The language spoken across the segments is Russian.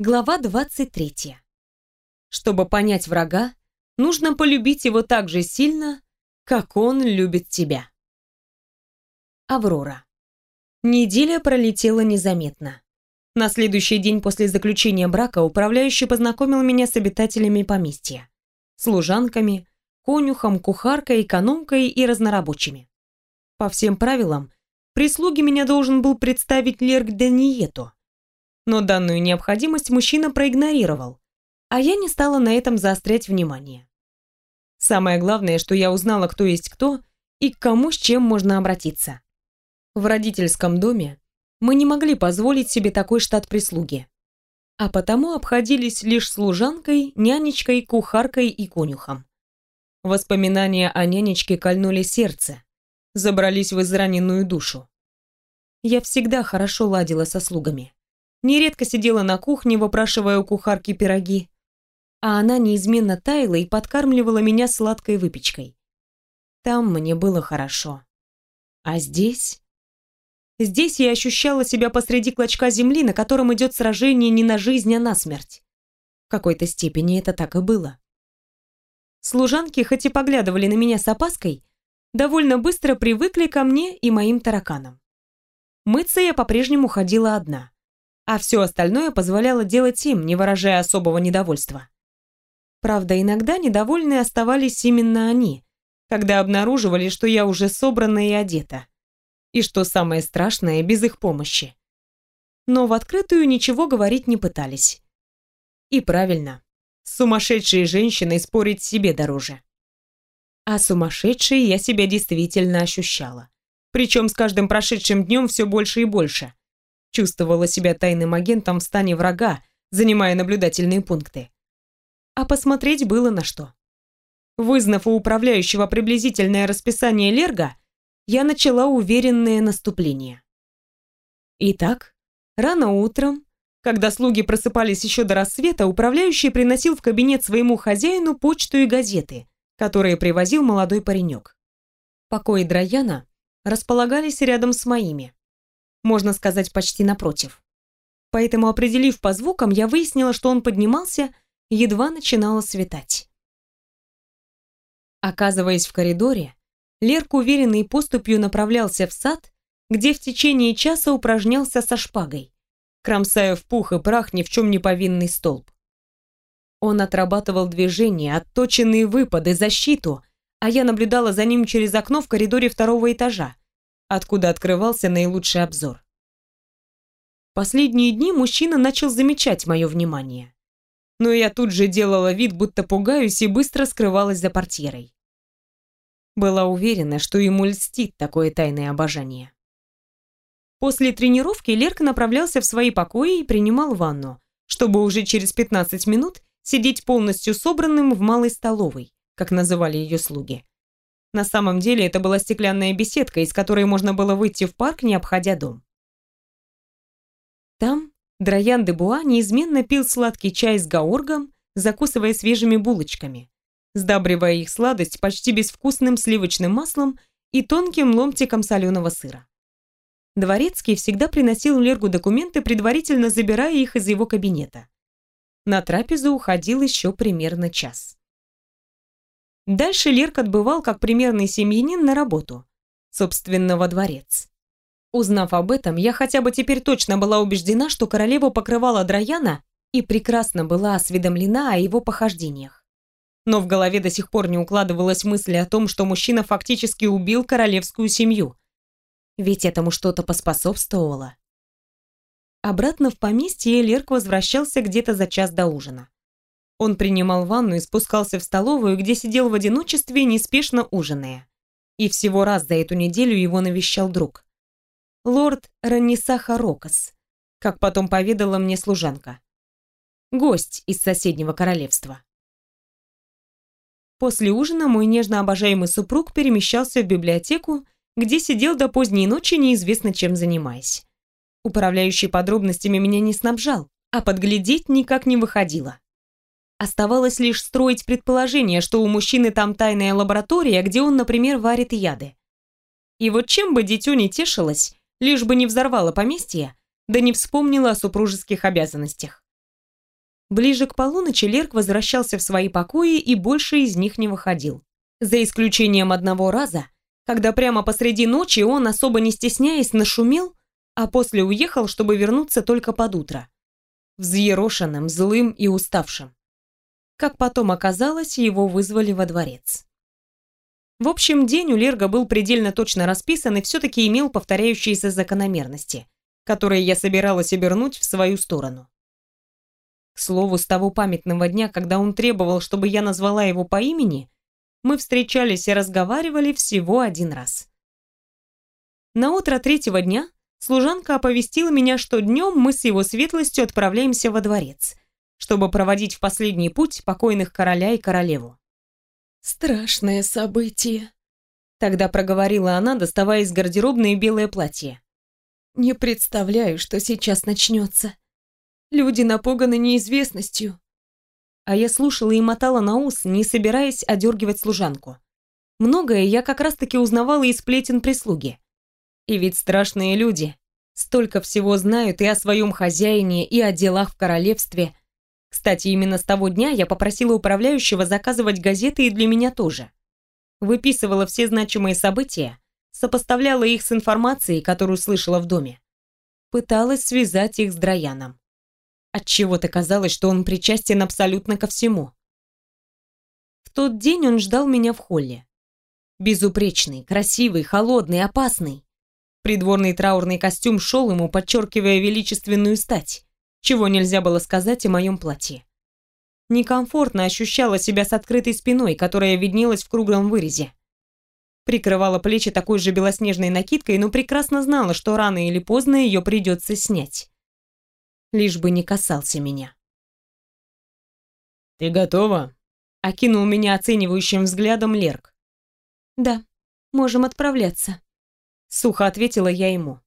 Глава 23. Чтобы понять врага, нужно полюбить его так же сильно, как он любит тебя. Аврора. Неделя пролетела незаметно. На следующий день после заключения брака управляющий познакомил меня с обитателями поместья. Служанками, конюхом, кухаркой, экономкой и разнорабочими. По всем правилам, прислуги меня должен был представить Лерк Даниету, но данную необходимость мужчина проигнорировал, а я не стала на этом заострять внимание. Самое главное, что я узнала, кто есть кто и к кому с чем можно обратиться. В родительском доме мы не могли позволить себе такой штат прислуги, а потому обходились лишь служанкой, нянечкой, кухаркой и конюхом. Воспоминания о нянечке кольнули сердце, забрались в израненную душу. Я всегда хорошо ладила со слугами нередко сидела на кухне, выпрашивая у кухарки пироги, а она неизменно таяла и подкармливала меня сладкой выпечкой. Там мне было хорошо. А здесь... Здесь я ощущала себя посреди клочка земли, на котором идет сражение не на жизнь, а на смерть. В какой-то степени это так и было. Служанки, хоть и поглядывали на меня с опаской, довольно быстро привыкли ко мне и моим тараканам. Мыться я по-прежнему ходила одна а все остальное позволяло делать им, не выражая особого недовольства. Правда, иногда недовольны оставались именно они, когда обнаруживали, что я уже собрана и одета. И что самое страшное, без их помощи. Но в открытую ничего говорить не пытались. И правильно, с сумасшедшей женщиной спорить себе дороже. А сумасшедшей я себя действительно ощущала. Причем с каждым прошедшим днем все больше и больше – Чувствовала себя тайным агентом в стане врага, занимая наблюдательные пункты. А посмотреть было на что. Вызнав у управляющего приблизительное расписание Лерга, я начала уверенное наступление. Итак, рано утром, когда слуги просыпались еще до рассвета, управляющий приносил в кабинет своему хозяину почту и газеты, которые привозил молодой паренек. Покои Драяна располагались рядом с моими можно сказать, почти напротив. Поэтому, определив по звукам, я выяснила, что он поднимался, едва начинало светать. Оказываясь в коридоре, Лерк уверенной поступью направлялся в сад, где в течение часа упражнялся со шпагой, кромсая в пух и прах ни в чем не повинный столб. Он отрабатывал движения, отточенные выпады, защиту, а я наблюдала за ним через окно в коридоре второго этажа, откуда открывался наилучший обзор. Последние дни мужчина начал замечать мое внимание. Но я тут же делала вид, будто пугаюсь и быстро скрывалась за портьерой. Была уверена, что ему льстит такое тайное обожание. После тренировки Лерка направлялся в свои покои и принимал ванну, чтобы уже через 15 минут сидеть полностью собранным в малой столовой, как называли ее слуги. На самом деле это была стеклянная беседка, из которой можно было выйти в парк, не обходя дом. Там Драян де Буа неизменно пил сладкий чай с гаоргом, закусывая свежими булочками, сдабривая их сладость почти безвкусным сливочным маслом и тонким ломтиком соленого сыра. Дворецкий всегда приносил Лергу документы, предварительно забирая их из его кабинета. На трапезу уходил еще примерно час. Дальше Лерк отбывал как примерный семьянин на работу, собственно, во дворец. Узнав об этом, я хотя бы теперь точно была убеждена, что королева покрывала Драяна и прекрасно была осведомлена о его похождениях. Но в голове до сих пор не укладывалась мысль о том, что мужчина фактически убил королевскую семью. Ведь этому что-то поспособствовало. Обратно в поместье Лерк возвращался где-то за час до ужина. Он принимал ванну и спускался в столовую, где сидел в одиночестве, неспешно ужиная. И всего раз за эту неделю его навещал друг. Лорд Ранисаха Рокас, как потом поведала мне служанка. Гость из соседнего королевства. После ужина мой нежно обожаемый супруг перемещался в библиотеку, где сидел до поздней ночи, неизвестно чем занимаясь. Управляющий подробностями меня не снабжал, а подглядеть никак не выходило. Оставалось лишь строить предположение, что у мужчины там тайная лаборатория, где он, например, варит яды. И вот чем бы дитё не тешилось, лишь бы не взорвало поместье, да не вспомнила о супружеских обязанностях. Ближе к полуночи Лерк возвращался в свои покои и больше из них не выходил. За исключением одного раза, когда прямо посреди ночи он, особо не стесняясь, нашумел, а после уехал, чтобы вернуться только под утро. Взъерошенным, злым и уставшим. Как потом оказалось, его вызвали во дворец. В общем, день у Лерга был предельно точно расписан и все-таки имел повторяющиеся закономерности, которые я собиралась обернуть в свою сторону. К слову, с того памятного дня, когда он требовал, чтобы я назвала его по имени, мы встречались и разговаривали всего один раз. На утро третьего дня служанка оповестила меня, что днем мы с его светлостью отправляемся во дворец, чтобы проводить в последний путь покойных короля и королеву. «Страшное событие», — тогда проговорила она, доставая из гардеробной белое платье. «Не представляю, что сейчас начнется. Люди напуганы неизвестностью». А я слушала и мотала на ус, не собираясь одергивать служанку. Многое я как раз-таки узнавала из сплетен прислуги. И ведь страшные люди. Столько всего знают и о своем хозяине, и о делах в королевстве, кстати, именно с того дня я попросила управляющего заказывать газеты и для меня тоже. Выписывала все значимые события, сопоставляла их с информацией, которую слышала в доме. Пыталась связать их с Драяном. Отчего-то казалось, что он причастен абсолютно ко всему. В тот день он ждал меня в холле. Безупречный, красивый, холодный, опасный. Придворный траурный костюм шел ему, подчеркивая величественную стать чего нельзя было сказать о моем платье. Некомфортно ощущала себя с открытой спиной, которая виднелась в круглом вырезе. Прикрывала плечи такой же белоснежной накидкой, но прекрасно знала, что рано или поздно ее придется снять. Лишь бы не касался меня. «Ты готова?» — окинул меня оценивающим взглядом Лерк. «Да, можем отправляться», — сухо ответила я ему.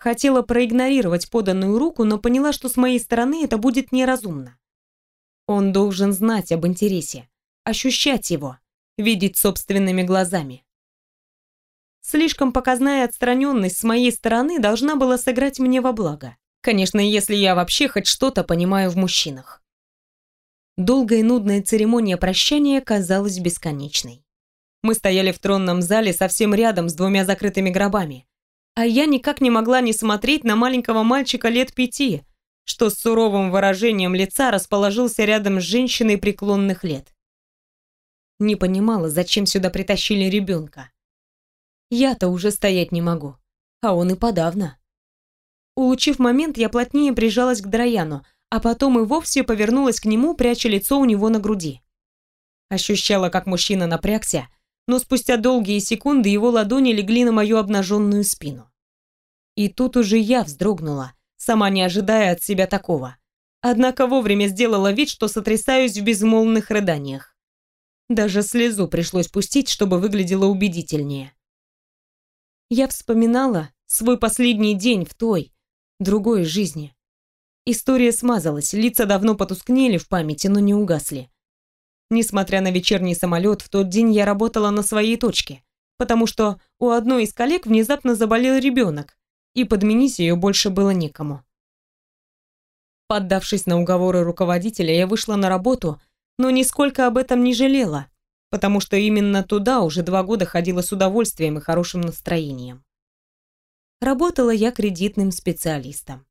Хотела проигнорировать поданную руку, но поняла, что с моей стороны это будет неразумно. Он должен знать об интересе, ощущать его, видеть собственными глазами. Слишком показная отстраненность с моей стороны должна была сыграть мне во благо. Конечно, если я вообще хоть что-то понимаю в мужчинах. Долгая и нудная церемония прощания казалась бесконечной. Мы стояли в тронном зале совсем рядом с двумя закрытыми гробами, а я никак не могла не смотреть на маленького мальчика лет пяти, что с суровым выражением лица расположился рядом с женщиной преклонных лет. Не понимала, зачем сюда притащили ребенка. Я-то уже стоять не могу, а он и подавно. Улучив момент, я плотнее прижалась к Драяну, а потом и вовсе повернулась к нему, пряча лицо у него на груди. Ощущала, как мужчина напрягся, но спустя долгие секунды его ладони легли на мою обнаженную спину. И тут уже я вздрогнула, сама не ожидая от себя такого. Однако вовремя сделала вид, что сотрясаюсь в безмолвных рыданиях. Даже слезу пришлось пустить, чтобы выглядело убедительнее. Я вспоминала свой последний день в той, другой жизни. История смазалась, лица давно потускнели в памяти, но не угасли. Несмотря на вечерний самолет, в тот день я работала на своей точке, потому что у одной из коллег внезапно заболел ребенок, и подменить ее больше было некому. Поддавшись на уговоры руководителя, я вышла на работу, но нисколько об этом не жалела, потому что именно туда уже два года ходила с удовольствием и хорошим настроением. Работала я кредитным специалистом.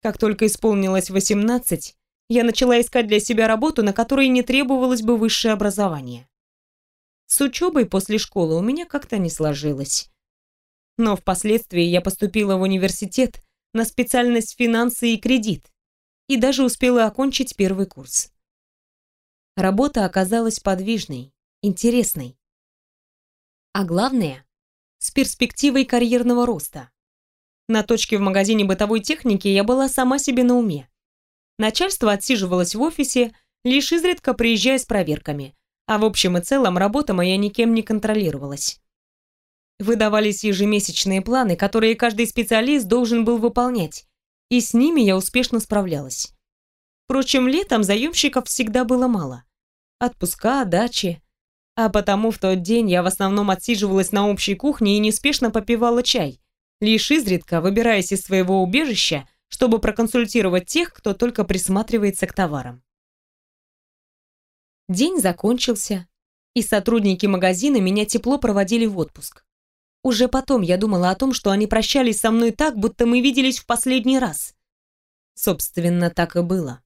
Как только исполнилось 18, я начала искать для себя работу, на которой не требовалось бы высшее образование. С учебой после школы у меня как-то не сложилось. Но впоследствии я поступила в университет на специальность финансы и кредит и даже успела окончить первый курс. Работа оказалась подвижной, интересной. А главное, с перспективой карьерного роста. На точке в магазине бытовой техники я была сама себе на уме. Начальство отсиживалось в офисе, лишь изредка приезжая с проверками, а в общем и целом работа моя никем не контролировалась. Выдавались ежемесячные планы, которые каждый специалист должен был выполнять, и с ними я успешно справлялась. Впрочем, летом заемщиков всегда было мало. Отпуска, дачи. А потому в тот день я в основном отсиживалась на общей кухне и неспешно попивала чай, лишь изредка выбираясь из своего убежища, чтобы проконсультировать тех, кто только присматривается к товарам. День закончился, и сотрудники магазина меня тепло проводили в отпуск. Уже потом я думала о том, что они прощались со мной так, будто мы виделись в последний раз. Собственно, так и было.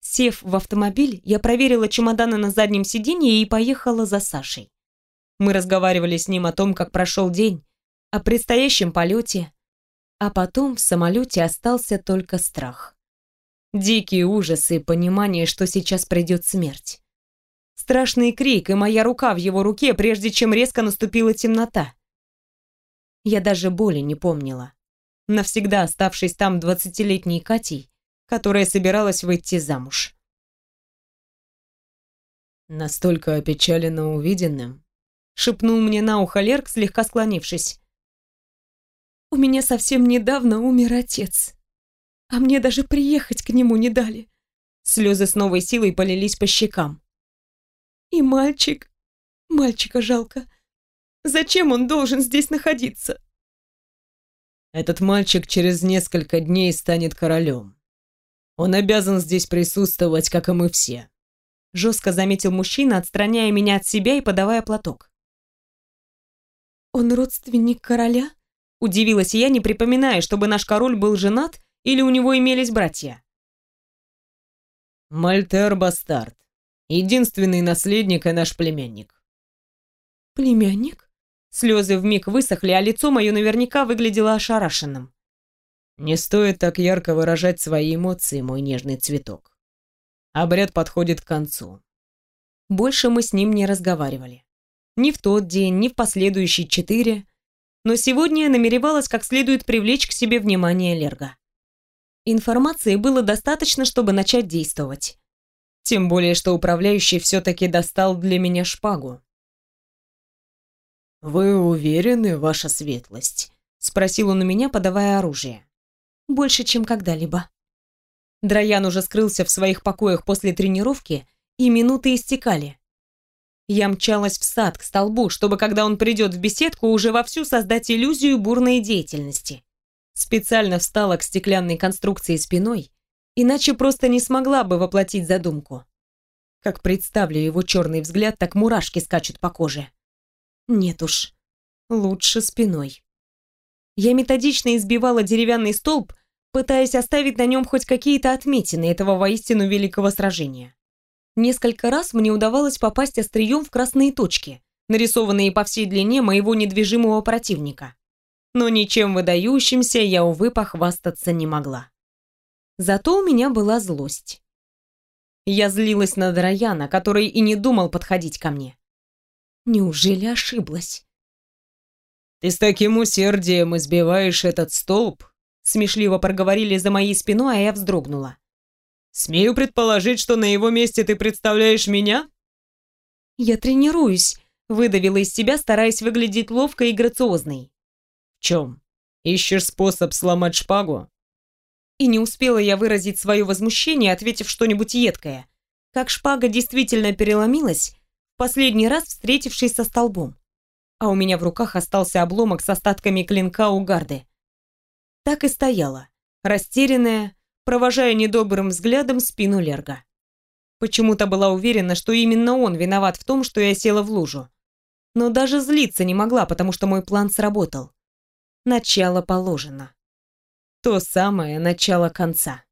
Сев в автомобиль, я проверила чемоданы на заднем сиденье и поехала за Сашей. Мы разговаривали с ним о том, как прошел день, о предстоящем полете, а потом в самолете остался только страх. Дикие ужасы и понимание, что сейчас придет смерть. Страшный крик и моя рука в его руке, прежде чем резко наступила темнота. Я даже боли не помнила. Навсегда оставшись там двадцатилетней Катей, которая собиралась выйти замуж. Настолько опечалена увиденным, шепнул мне на ухо Лерк, слегка склонившись. У меня совсем недавно умер отец, а мне даже приехать к нему не дали. Слезы с новой силой полились по щекам. И мальчик... Мальчика жалко. Зачем он должен здесь находиться? Этот мальчик через несколько дней станет королем. Он обязан здесь присутствовать, как и мы все. Жестко заметил мужчина, отстраняя меня от себя и подавая платок. «Он родственник короля?» Удивилась я, не припоминая, чтобы наш король был женат или у него имелись братья. «Мальтер Бастард. Единственный наследник и наш племянник». «Племянник?» Слезы вмиг высохли, а лицо мое наверняка выглядело ошарашенным. «Не стоит так ярко выражать свои эмоции, мой нежный цветок. Обряд подходит к концу». Больше мы с ним не разговаривали. Ни в тот день, ни в последующие четыре. Но сегодня я намеревалась как следует привлечь к себе внимание Лерга. Информации было достаточно, чтобы начать действовать. Тем более, что управляющий все-таки достал для меня шпагу. «Вы уверены, ваша светлость?» — спросил он у меня, подавая оружие. «Больше, чем когда-либо». Драян уже скрылся в своих покоях после тренировки, и минуты истекали. Я мчалась в сад к столбу, чтобы, когда он придет в беседку, уже вовсю создать иллюзию бурной деятельности. Специально встала к стеклянной конструкции спиной, иначе просто не смогла бы воплотить задумку. Как представлю его черный взгляд, так мурашки скачут по коже. Нет уж, лучше спиной. Я методично избивала деревянный столб, пытаясь оставить на нем хоть какие-то отметины этого воистину великого сражения. Несколько раз мне удавалось попасть острием в красные точки, нарисованные по всей длине моего недвижимого противника. Но ничем выдающимся я, увы, похвастаться не могла. Зато у меня была злость. Я злилась на Дрояна, который и не думал подходить ко мне. Неужели ошиблась? «Ты с таким усердием избиваешь этот столб?» Смешливо проговорили за моей спиной, а я вздрогнула. Смею предположить, что на его месте ты представляешь меня? Я тренируюсь, выдавила из себя, стараясь выглядеть ловкой и грациозной. В чем? Ищешь способ сломать шпагу? И не успела я выразить свое возмущение, ответив что-нибудь едкое, как шпага действительно переломилась, последний раз встретившись со столбом. А у меня в руках остался обломок с остатками клинка у гарды. Так и стояла, растерянная, провожая недобрым взглядом спину Лерга. Почему-то была уверена, что именно он виноват в том, что я села в лужу. Но даже злиться не могла, потому что мой план сработал. Начало положено. То самое начало конца.